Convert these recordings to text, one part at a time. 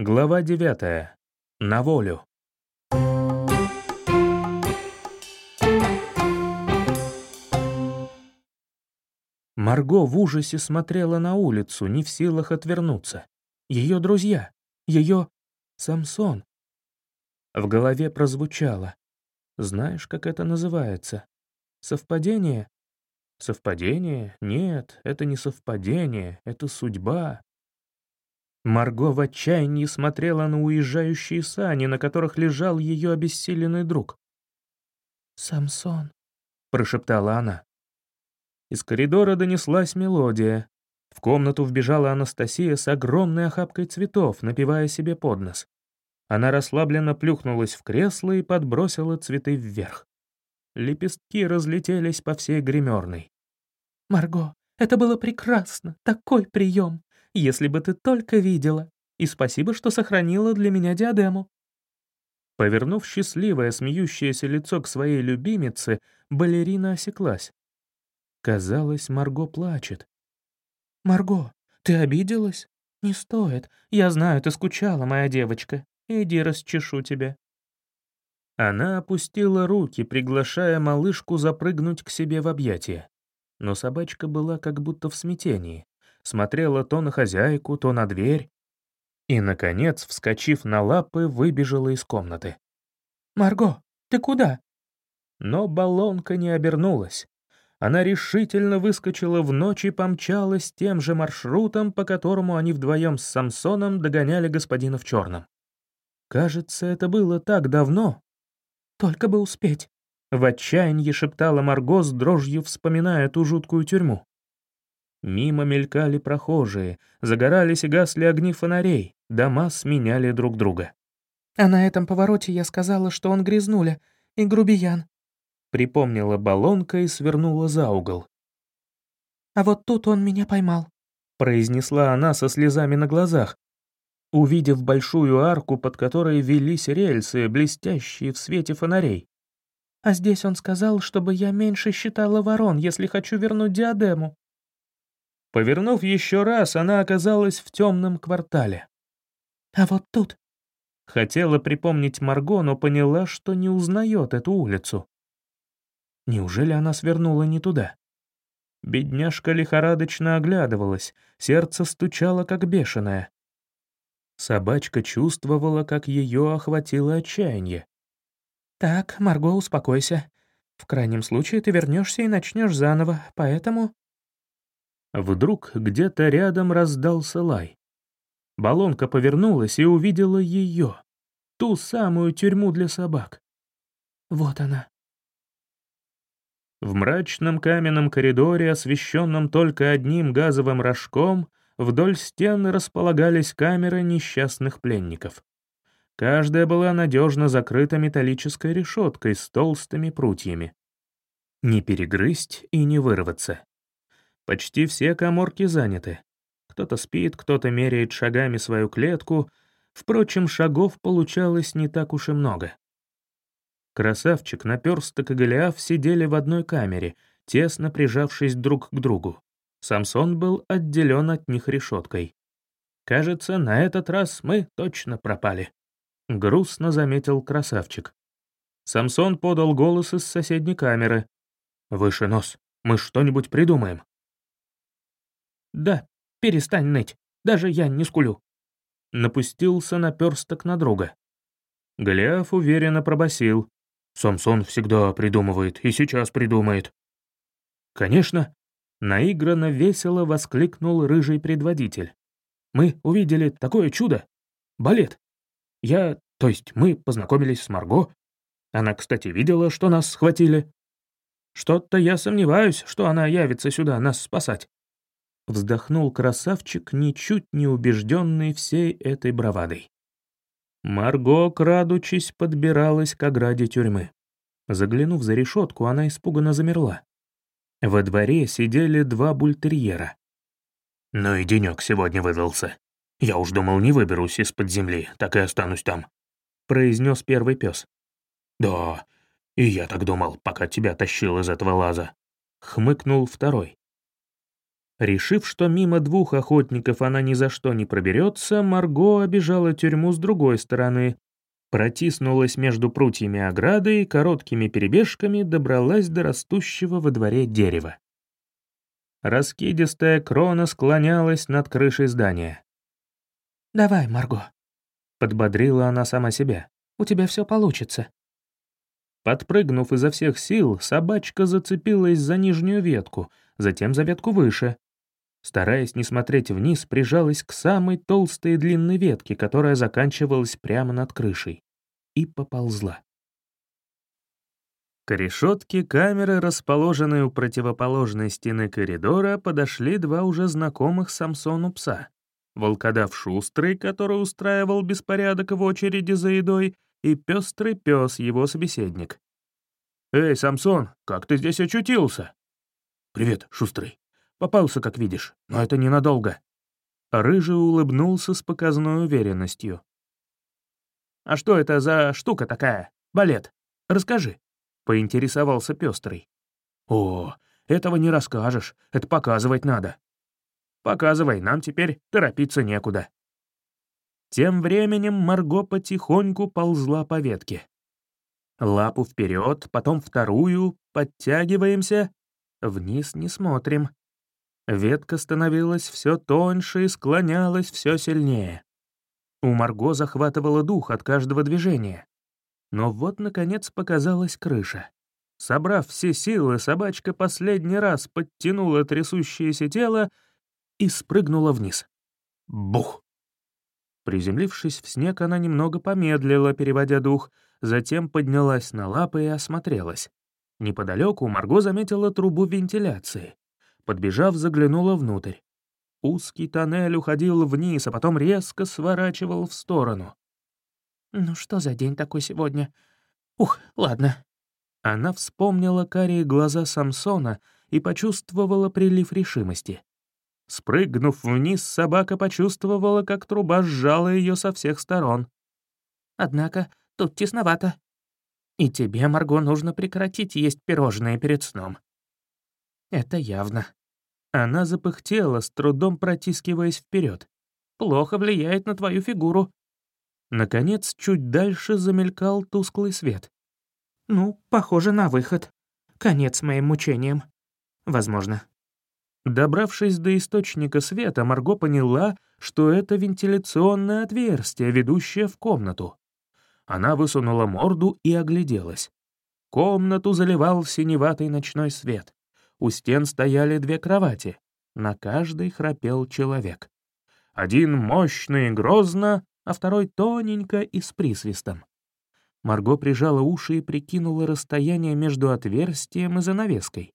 Глава 9. На волю. Марго в ужасе смотрела на улицу, не в силах отвернуться. Ее друзья, ее Самсон. В голове прозвучало. Знаешь, как это называется? Совпадение? Совпадение? Нет, это не совпадение, это судьба. Марго в отчаянии смотрела на уезжающие сани, на которых лежал ее обессиленный друг. «Самсон», — прошептала она. Из коридора донеслась мелодия. В комнату вбежала Анастасия с огромной охапкой цветов, напивая себе под нос. Она расслабленно плюхнулась в кресло и подбросила цветы вверх. Лепестки разлетелись по всей гримерной. «Марго, это было прекрасно, такой прием! Если бы ты только видела! И спасибо, что сохранила для меня диадему!» Повернув счастливое, смеющееся лицо к своей любимице, балерина осеклась. Казалось, Марго плачет. «Марго, ты обиделась? Не стоит. Я знаю, ты скучала, моя девочка. Иди расчешу тебя». Она опустила руки, приглашая малышку запрыгнуть к себе в объятия. Но собачка была как будто в смятении. Смотрела то на хозяйку, то на дверь. И, наконец, вскочив на лапы, выбежала из комнаты. «Марго, ты куда?» Но баллонка не обернулась она решительно выскочила в ночь и помчалась тем же маршрутом, по которому они вдвоем с Самсоном догоняли господина в черном. Кажется, это было так давно. Только бы успеть. В отчаянии шептала Марго с дрожью, вспоминая ту жуткую тюрьму. Мимо мелькали прохожие, загорались и гасли огни фонарей, дома сменяли друг друга. А на этом повороте я сказала, что он грязнуля и грубиян, Припомнила баллонка и свернула за угол. «А вот тут он меня поймал», — произнесла она со слезами на глазах, увидев большую арку, под которой велись рельсы, блестящие в свете фонарей. «А здесь он сказал, чтобы я меньше считала ворон, если хочу вернуть диадему». Повернув еще раз, она оказалась в темном квартале. «А вот тут», Хотела припомнить Марго, но поняла, что не узнает эту улицу. Неужели она свернула не туда? Бедняжка лихорадочно оглядывалась, сердце стучало как бешеное. Собачка чувствовала, как ее охватило отчаяние. «Так, Марго, успокойся. В крайнем случае ты вернешься и начнешь заново, поэтому...» Вдруг где-то рядом раздался лай. Балонка повернулась и увидела ее, ту самую тюрьму для собак. Вот она. В мрачном каменном коридоре, освещенном только одним газовым рожком, вдоль стен располагались камеры несчастных пленников. Каждая была надежно закрыта металлической решеткой с толстыми прутьями. Не перегрызть и не вырваться. Почти все коморки заняты. Кто-то спит, кто-то меряет шагами свою клетку, впрочем, шагов получалось не так уж и много. Красавчик, наперсток и Голиаф сидели в одной камере, тесно прижавшись друг к другу. Самсон был отделен от них решеткой. «Кажется, на этот раз мы точно пропали», — грустно заметил красавчик. Самсон подал голос из соседней камеры. «Выше нос, мы что-нибудь придумаем». «Да, перестань ныть, даже я не скулю». Напустился наперсток на друга. Голиаф уверенно пробасил. Самсон всегда придумывает и сейчас придумает». «Конечно», — наигранно весело воскликнул рыжий предводитель. «Мы увидели такое чудо. Балет. Я, то есть мы познакомились с Марго. Она, кстати, видела, что нас схватили. Что-то я сомневаюсь, что она явится сюда нас спасать». Вздохнул красавчик, ничуть не убежденный всей этой бравадой. Марго, крадучись, подбиралась к ограде тюрьмы. Заглянув за решетку, она испуганно замерла. Во дворе сидели два бультерьера. «Ну и денек сегодня выдался. Я уж думал, не выберусь из-под земли, так и останусь там», — произнес первый пес. «Да, и я так думал, пока тебя тащил из этого лаза», — хмыкнул второй. Решив, что мимо двух охотников она ни за что не проберется, Марго обижала тюрьму с другой стороны, протиснулась между прутьями ограды и короткими перебежками добралась до растущего во дворе дерева. Раскидистая крона склонялась над крышей здания. «Давай, Марго», — подбодрила она сама себя. «У тебя все получится». Подпрыгнув изо всех сил, собачка зацепилась за нижнюю ветку, затем за ветку выше, Стараясь не смотреть вниз, прижалась к самой толстой и длинной ветке, которая заканчивалась прямо над крышей, и поползла. К решетке камеры, расположенной у противоположной стены коридора, подошли два уже знакомых Самсону пса. Волкодав Шустрый, который устраивал беспорядок в очереди за едой, и пестрый пес, его собеседник. «Эй, Самсон, как ты здесь очутился?» «Привет, Шустрый. Попался, как видишь, но это ненадолго». Рыжий улыбнулся с показанной уверенностью. «А что это за штука такая? Балет? Расскажи», — поинтересовался пестрый. «О, этого не расскажешь, это показывать надо». «Показывай, нам теперь торопиться некуда». Тем временем Марго потихоньку ползла по ветке. Лапу вперед, потом вторую, подтягиваемся. Вниз не смотрим. Ветка становилась все тоньше и склонялась все сильнее. У Марго захватывало дух от каждого движения. Но вот, наконец, показалась крыша. Собрав все силы, собачка последний раз подтянула трясущееся тело и спрыгнула вниз. Бух! Приземлившись в снег, она немного помедлила, переводя дух, затем поднялась на лапы и осмотрелась. Неподалеку Марго заметила трубу вентиляции. Подбежав, заглянула внутрь. Узкий тоннель уходил вниз, а потом резко сворачивал в сторону. «Ну что за день такой сегодня? Ух, ладно». Она вспомнила карие глаза Самсона и почувствовала прилив решимости. Спрыгнув вниз, собака почувствовала, как труба сжала ее со всех сторон. «Однако тут тесновато. И тебе, Марго, нужно прекратить есть пирожные перед сном». «Это явно», она запыхтела, с трудом протискиваясь вперед. «Плохо влияет на твою фигуру». Наконец, чуть дальше замелькал тусклый свет. «Ну, похоже на выход. Конец моим мучениям. Возможно». Добравшись до источника света, Марго поняла, что это вентиляционное отверстие, ведущее в комнату. Она высунула морду и огляделась. Комнату заливал синеватый ночной свет. У стен стояли две кровати. На каждой храпел человек. Один мощный и грозно, а второй тоненько и с присвистом. Марго прижала уши и прикинула расстояние между отверстием и занавеской.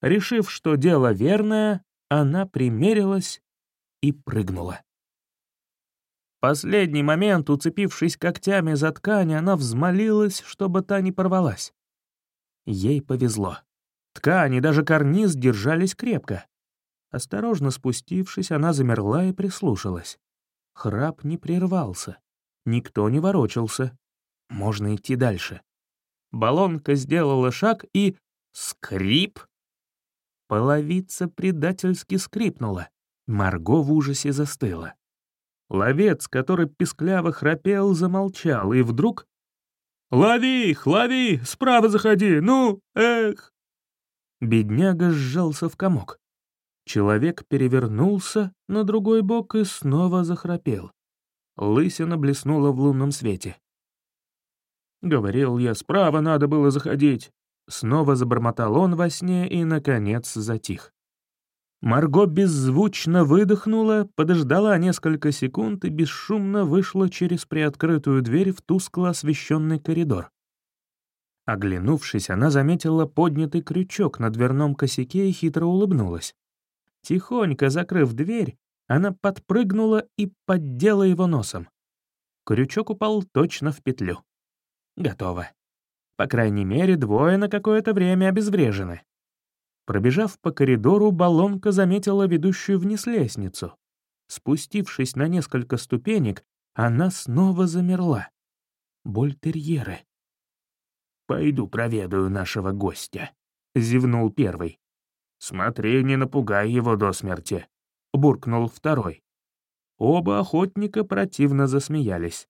Решив, что дело верное, она примерилась и прыгнула. Последний момент, уцепившись когтями за ткань, она взмолилась, чтобы та не порвалась. Ей повезло. Ткань даже карниз держались крепко. Осторожно спустившись, она замерла и прислушалась. Храп не прервался. Никто не ворочался. Можно идти дальше. Баллонка сделала шаг и... Скрип! Половица предательски скрипнула. Марго в ужасе застыла. Ловец, который пискляво храпел, замолчал, и вдруг... «Лови их, лови! Справа заходи! Ну, эх!» Бедняга сжался в комок. Человек перевернулся на другой бок и снова захрапел. Лысина блеснула в лунном свете. «Говорил я, справа надо было заходить». Снова забормотал он во сне и, наконец, затих. Марго беззвучно выдохнула, подождала несколько секунд и бесшумно вышла через приоткрытую дверь в тускло освещенный коридор. Оглянувшись, она заметила поднятый крючок на дверном косяке и хитро улыбнулась. Тихонько закрыв дверь, она подпрыгнула и поддела его носом. Крючок упал точно в петлю. Готово. По крайней мере, двое на какое-то время обезврежены. Пробежав по коридору, баллонка заметила ведущую вниз лестницу. Спустившись на несколько ступенек, она снова замерла. Боль терьеры. «Пойду проведаю нашего гостя», — зевнул первый. «Смотри, не напугай его до смерти», — буркнул второй. Оба охотника противно засмеялись.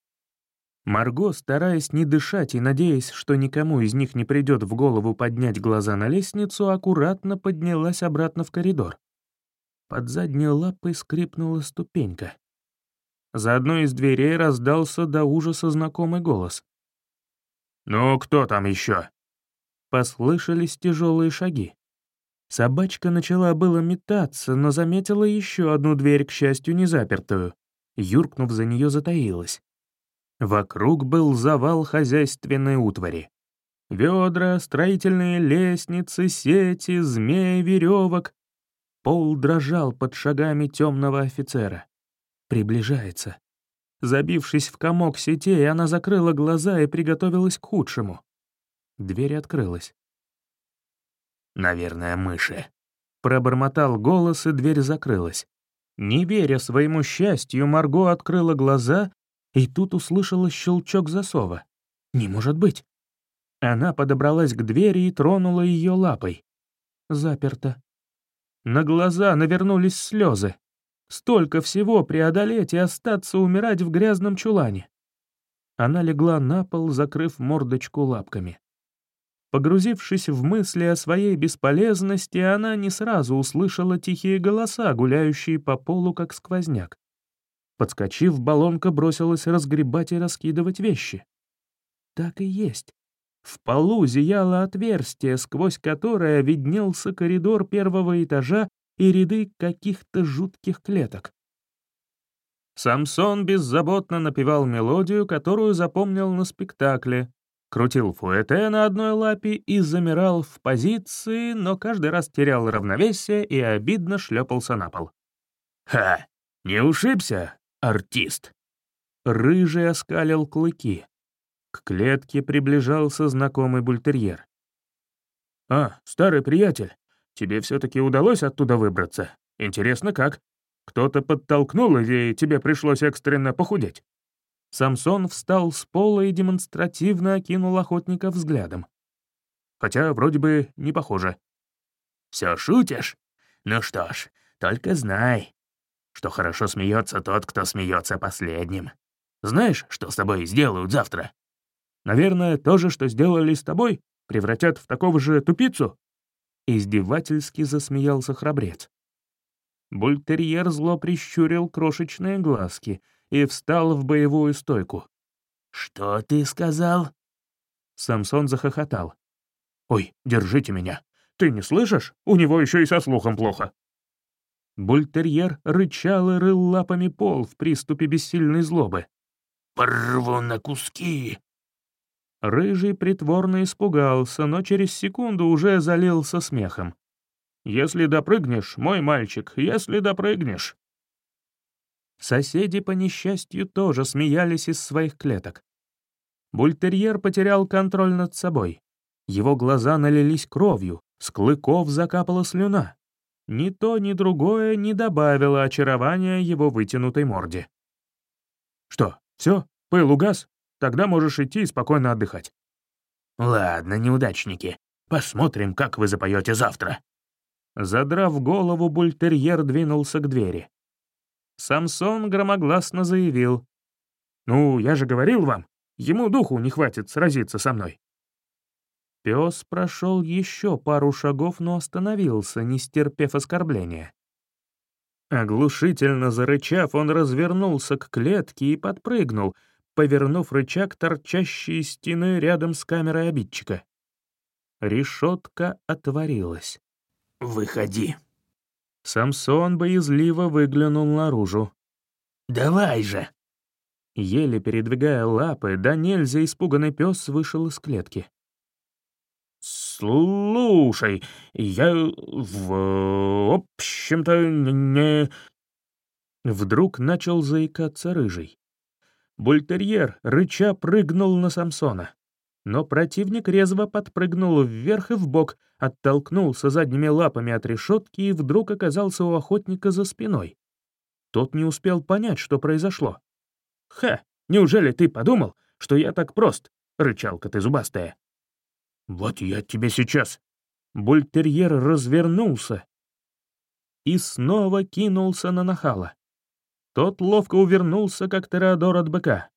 Марго, стараясь не дышать и надеясь, что никому из них не придет в голову поднять глаза на лестницу, аккуратно поднялась обратно в коридор. Под задней лапой скрипнула ступенька. За одной из дверей раздался до ужаса знакомый голос. «Ну, кто там еще?» Послышались тяжелые шаги. Собачка начала было метаться, но заметила еще одну дверь, к счастью, не запертую. Юркнув за нее, затаилась. Вокруг был завал хозяйственной утвари. Ведра, строительные лестницы, сети, змеи, веревок. Пол дрожал под шагами темного офицера. Приближается. Забившись в комок сетей, она закрыла глаза и приготовилась к худшему. Дверь открылась. «Наверное, мыши», — пробормотал голос, и дверь закрылась. Не веря своему счастью, Марго открыла глаза и тут услышала щелчок засова. «Не может быть!» Она подобралась к двери и тронула ее лапой. Заперто. На глаза навернулись слезы. Столько всего преодолеть и остаться умирать в грязном чулане. Она легла на пол, закрыв мордочку лапками. Погрузившись в мысли о своей бесполезности, она не сразу услышала тихие голоса, гуляющие по полу, как сквозняк. Подскочив, баллонка бросилась разгребать и раскидывать вещи. Так и есть. В полу зияло отверстие, сквозь которое виднелся коридор первого этажа и ряды каких-то жутких клеток. Самсон беззаботно напевал мелодию, которую запомнил на спектакле, крутил фуэте на одной лапе и замирал в позиции, но каждый раз терял равновесие и обидно шлепался на пол. «Ха! Не ушибся, артист!» Рыжий оскалил клыки. К клетке приближался знакомый бультерьер. «А, старый приятель, тебе все-таки удалось оттуда выбраться? Интересно, как? Кто-то подтолкнул или тебе пришлось экстренно похудеть?» Самсон встал с пола и демонстративно окинул охотника взглядом. Хотя вроде бы не похоже. «Все шутишь? Ну что ж, только знай, что хорошо смеется тот, кто смеется последним. Знаешь, что с тобой сделают завтра?» «Наверное, то же, что сделали с тобой, превратят в такого же тупицу?» Издевательски засмеялся храбрец. Бультерьер зло прищурил крошечные глазки — и встал в боевую стойку. «Что ты сказал?» Самсон захохотал. «Ой, держите меня. Ты не слышишь? У него еще и со слухом плохо». Бультерьер рычал и рыл лапами пол в приступе бессильной злобы. «Порву на куски!» Рыжий притворно испугался, но через секунду уже залился смехом. «Если допрыгнешь, мой мальчик, если допрыгнешь!» Соседи, по несчастью, тоже смеялись из своих клеток. Бультерьер потерял контроль над собой. Его глаза налились кровью, с клыков закапала слюна. Ни то, ни другое не добавило очарования его вытянутой морде. «Что, все? Пыл угас? Тогда можешь идти и спокойно отдыхать». «Ладно, неудачники, посмотрим, как вы запоете завтра». Задрав голову, бультерьер двинулся к двери. Самсон громогласно заявил. «Ну, я же говорил вам, ему духу не хватит сразиться со мной». Пес прошел еще пару шагов, но остановился, не стерпев оскорбления. Оглушительно зарычав, он развернулся к клетке и подпрыгнул, повернув рычаг, торчащий из стены рядом с камерой обидчика. Решетка отворилась. «Выходи», Самсон боязливо выглянул наружу. «Давай же!» Еле передвигая лапы, да нельзя испуганный пес вышел из клетки. «Слушай, я в общем-то не...» Вдруг начал заикаться рыжий. Бультерьер, рыча, прыгнул на Самсона но противник резво подпрыгнул вверх и вбок, оттолкнулся задними лапами от решетки и вдруг оказался у охотника за спиной. Тот не успел понять, что произошло. «Ха! Неужели ты подумал, что я так прост?» — рычалка ты зубастая. «Вот я тебе сейчас...» Бультерьер развернулся и снова кинулся на нахала. Тот ловко увернулся, как Теодор от быка.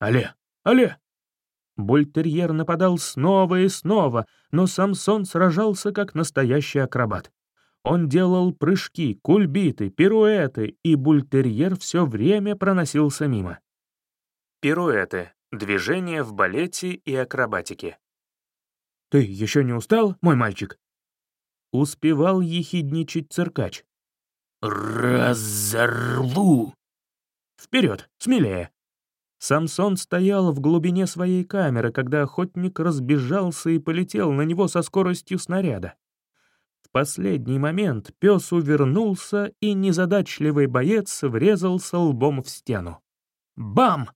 «Але! Але!» Бультерьер нападал снова и снова, но Самсон сражался как настоящий акробат. Он делал прыжки, кульбиты, пируэты, и бультерьер все время проносился мимо. Пируэты — движения в балете и акробатике. «Ты еще не устал, мой мальчик?» Успевал ехидничать циркач. «Разорву!» «Вперед, смелее!» Самсон стоял в глубине своей камеры, когда охотник разбежался и полетел на него со скоростью снаряда. В последний момент пес увернулся, и незадачливый боец врезался лбом в стену. Бам!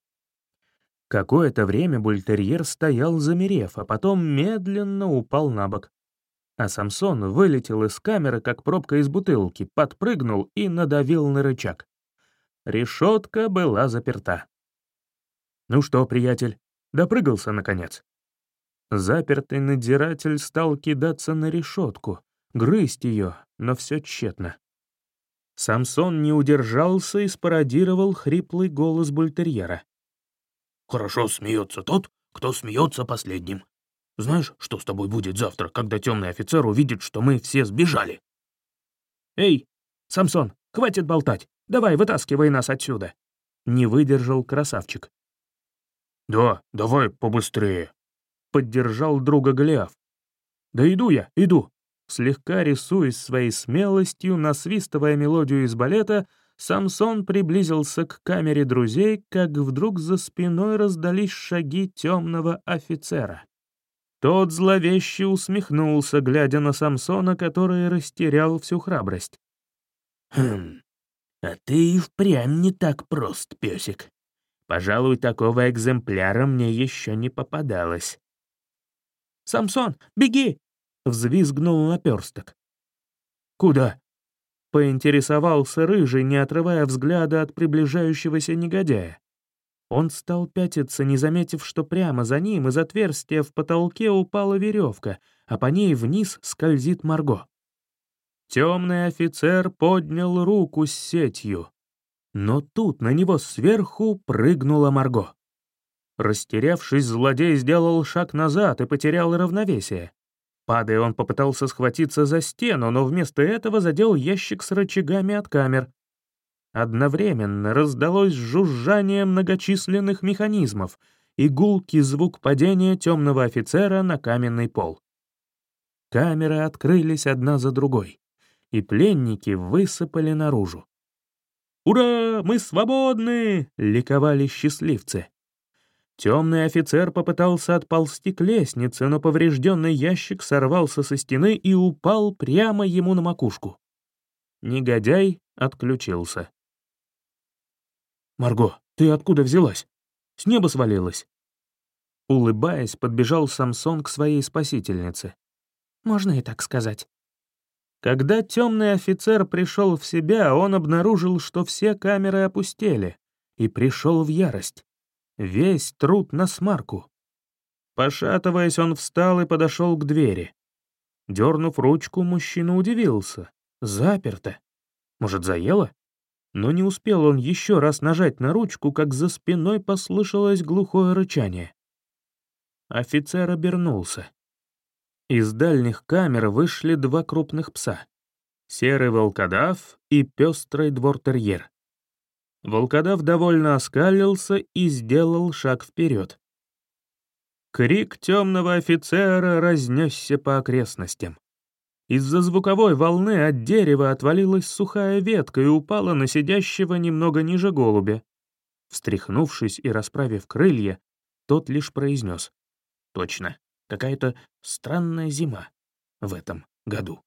Какое-то время бультерьер стоял замерев, а потом медленно упал на бок. А Самсон вылетел из камеры, как пробка из бутылки, подпрыгнул и надавил на рычаг. Решетка была заперта. «Ну что, приятель, допрыгался, наконец?» Запертый надзиратель стал кидаться на решетку, грызть ее, но все тщетно. Самсон не удержался и спародировал хриплый голос бультерьера. «Хорошо смеется тот, кто смеется последним. Знаешь, что с тобой будет завтра, когда темный офицер увидит, что мы все сбежали?» «Эй, Самсон, хватит болтать, давай вытаскивай нас отсюда!» Не выдержал красавчик. «Да, давай побыстрее», — поддержал друга Голиаф. «Да иду я, иду». Слегка рисуясь своей смелостью, насвистывая мелодию из балета, Самсон приблизился к камере друзей, как вдруг за спиной раздались шаги темного офицера. Тот зловеще усмехнулся, глядя на Самсона, который растерял всю храбрость. «Хм, а ты и впрямь не так прост, песик. Пожалуй, такого экземпляра мне еще не попадалось. «Самсон, беги!» — взвизгнул наперсток. «Куда?» — поинтересовался Рыжий, не отрывая взгляда от приближающегося негодяя. Он стал пятиться, не заметив, что прямо за ним из отверстия в потолке упала веревка, а по ней вниз скользит Марго. Темный офицер поднял руку с сетью. Но тут на него сверху прыгнула Марго. Растерявшись, злодей сделал шаг назад и потерял равновесие. Падая, он попытался схватиться за стену, но вместо этого задел ящик с рычагами от камер. Одновременно раздалось жужжание многочисленных механизмов и гулкий звук падения темного офицера на каменный пол. Камеры открылись одна за другой, и пленники высыпали наружу. «Ура! Мы свободны!» — ликовали счастливцы. Темный офицер попытался отползти к лестнице, но поврежденный ящик сорвался со стены и упал прямо ему на макушку. Негодяй отключился. «Марго, ты откуда взялась? С неба свалилась?» Улыбаясь, подбежал Самсон к своей спасительнице. «Можно и так сказать». Когда темный офицер пришел в себя, он обнаружил, что все камеры опустели, и пришел в ярость. Весь труд на смарку. Пошатываясь, он встал и подошел к двери. Дернув ручку, мужчина удивился. Заперто. Может, заело? Но не успел он еще раз нажать на ручку, как за спиной послышалось глухое рычание. Офицер обернулся. Из дальних камер вышли два крупных пса — серый волкодав и пестрый двор-терьер. Волкодав довольно оскалился и сделал шаг вперед. Крик темного офицера разнесся по окрестностям. Из-за звуковой волны от дерева отвалилась сухая ветка и упала на сидящего немного ниже голубя. Встряхнувшись и расправив крылья, тот лишь произнес. «Точно, Какая-то странная зима в этом году.